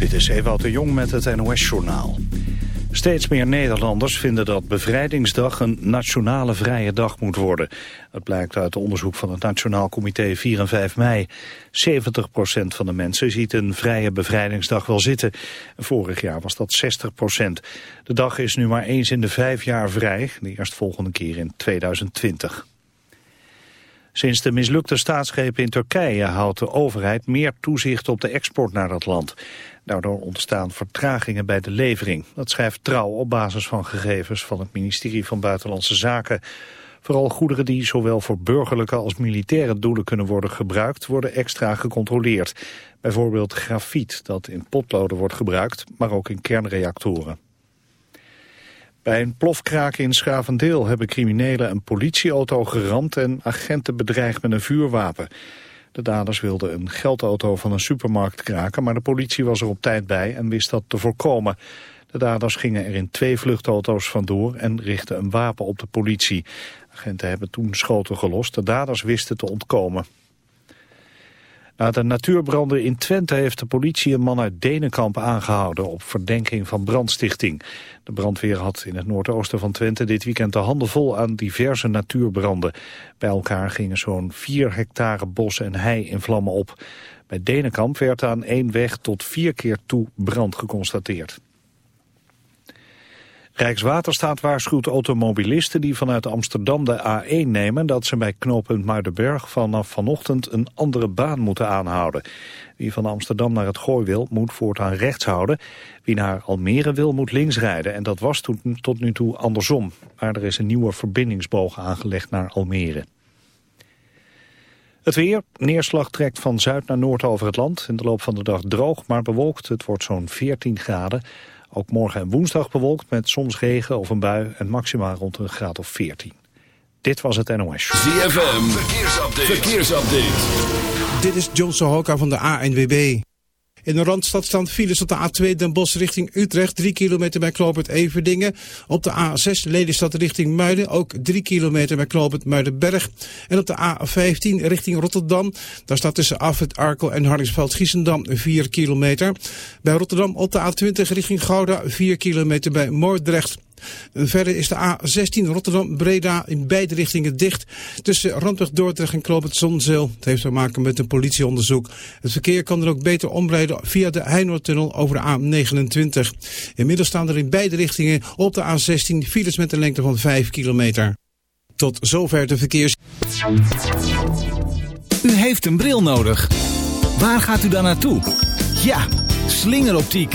Dit is Ewout de Jong met het NOS-journaal. Steeds meer Nederlanders vinden dat bevrijdingsdag een nationale vrije dag moet worden. Dat blijkt uit onderzoek van het Nationaal Comité 4 en 5 mei. 70% van de mensen ziet een vrije bevrijdingsdag wel zitten. Vorig jaar was dat 60% De dag is nu maar eens in de vijf jaar vrij, de eerstvolgende keer in 2020. Sinds de mislukte staatsgreep in Turkije houdt de overheid meer toezicht op de export naar dat land. Daardoor ontstaan vertragingen bij de levering. Dat schrijft Trouw op basis van gegevens van het ministerie van Buitenlandse Zaken. Vooral goederen die zowel voor burgerlijke als militaire doelen kunnen worden gebruikt, worden extra gecontroleerd. Bijvoorbeeld grafiet, dat in potloden wordt gebruikt, maar ook in kernreactoren. Bij een plofkraak in Schavendeel hebben criminelen een politieauto geramd en agenten bedreigd met een vuurwapen. De daders wilden een geldauto van een supermarkt kraken, maar de politie was er op tijd bij en wist dat te voorkomen. De daders gingen er in twee vluchtauto's vandoor en richtten een wapen op de politie. Agenten hebben toen schoten gelost. De daders wisten te ontkomen. Na de natuurbranden in Twente heeft de politie een man uit Denenkamp aangehouden op verdenking van brandstichting. De brandweer had in het noordoosten van Twente dit weekend de handen vol aan diverse natuurbranden. Bij elkaar gingen zo'n 4 hectare bos en hei in vlammen op. Bij Denenkamp werd aan één weg tot vier keer toe brand geconstateerd. Rijkswaterstaat waarschuwt automobilisten die vanuit Amsterdam de A1 nemen... dat ze bij knooppunt Muidenberg vanaf vanochtend een andere baan moeten aanhouden. Wie van Amsterdam naar het Gooi wil, moet voortaan rechts houden. Wie naar Almere wil, moet links rijden. En dat was tot nu toe andersom. Maar er is een nieuwe verbindingsboog aangelegd naar Almere. Het weer. Neerslag trekt van zuid naar noord over het land. In de loop van de dag droog, maar bewolkt. Het wordt zo'n 14 graden. Ook morgen en woensdag bewolkt met soms regen of een bui en maximaal rond een graad of 14. Dit was het NOS. ZFM, verkeersupdate. verkeersupdate. Dit is John Sohoka van de ANWB. In de Randstad staan files op de A2 Den Bosch richting Utrecht. 3 kilometer bij Kloopert Everdingen. Op de A6 Lelystad richting Muiden. Ook 3 kilometer bij Kloopert Muidenberg. En op de A15 richting Rotterdam. Daar staat tussen Afhet Arkel en Hardingsveld-Giessendam 4 kilometer. Bij Rotterdam op de A20 richting Gouda. 4 kilometer bij Moordrecht. Verder is de A16 Rotterdam-Breda in beide richtingen dicht. Tussen Randweg Dordrecht en Kloop het Zonzeel. Het heeft te maken met een politieonderzoek. Het verkeer kan er ook beter omrijden via de Heinoordtunnel over de A29. Inmiddels staan er in beide richtingen op de A16 files met een lengte van 5 kilometer. Tot zover de verkeers... U heeft een bril nodig. Waar gaat u dan naartoe? Ja, slingeroptiek.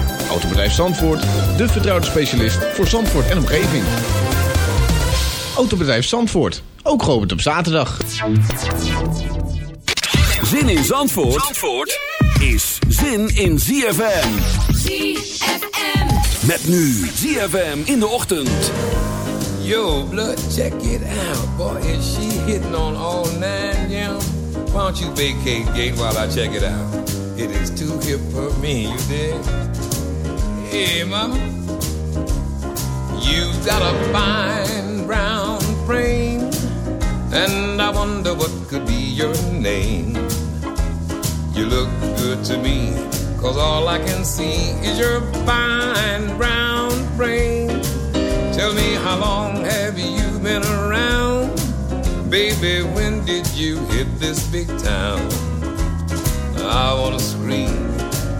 Autobedrijf Zandvoort, de vertrouwde specialist voor Zandvoort en omgeving. Autobedrijf Zandvoort, ook geopend op zaterdag. Zin in Zandvoort, Zandvoort is zin in ZFM. ZFM. Met nu ZFM in de ochtend. Yo, blood, check it out. Boy, is she hitting on all nine, yeah? Why don't you vacate gate while I check it out? It is too hip for me, you dig? Hey, mama. You got a fine brown frame, and I wonder what could be your name. You look good to me Cause all I can see is your fine brown frame. Tell me how long have you been around? Baby, when did you hit this big town? I wanna scream,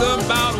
about,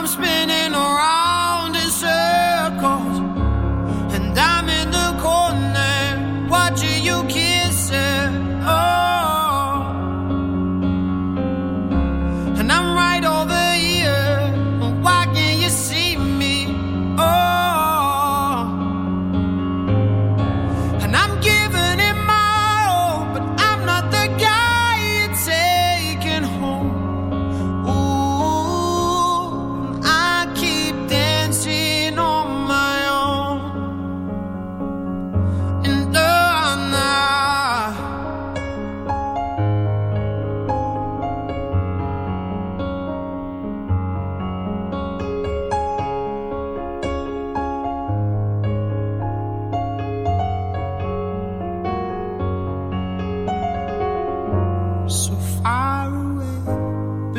I'm spinning around.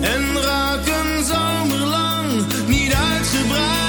En raak een zomerlang niet uitgebrand.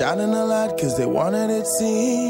shining a light cause they wanted it seen.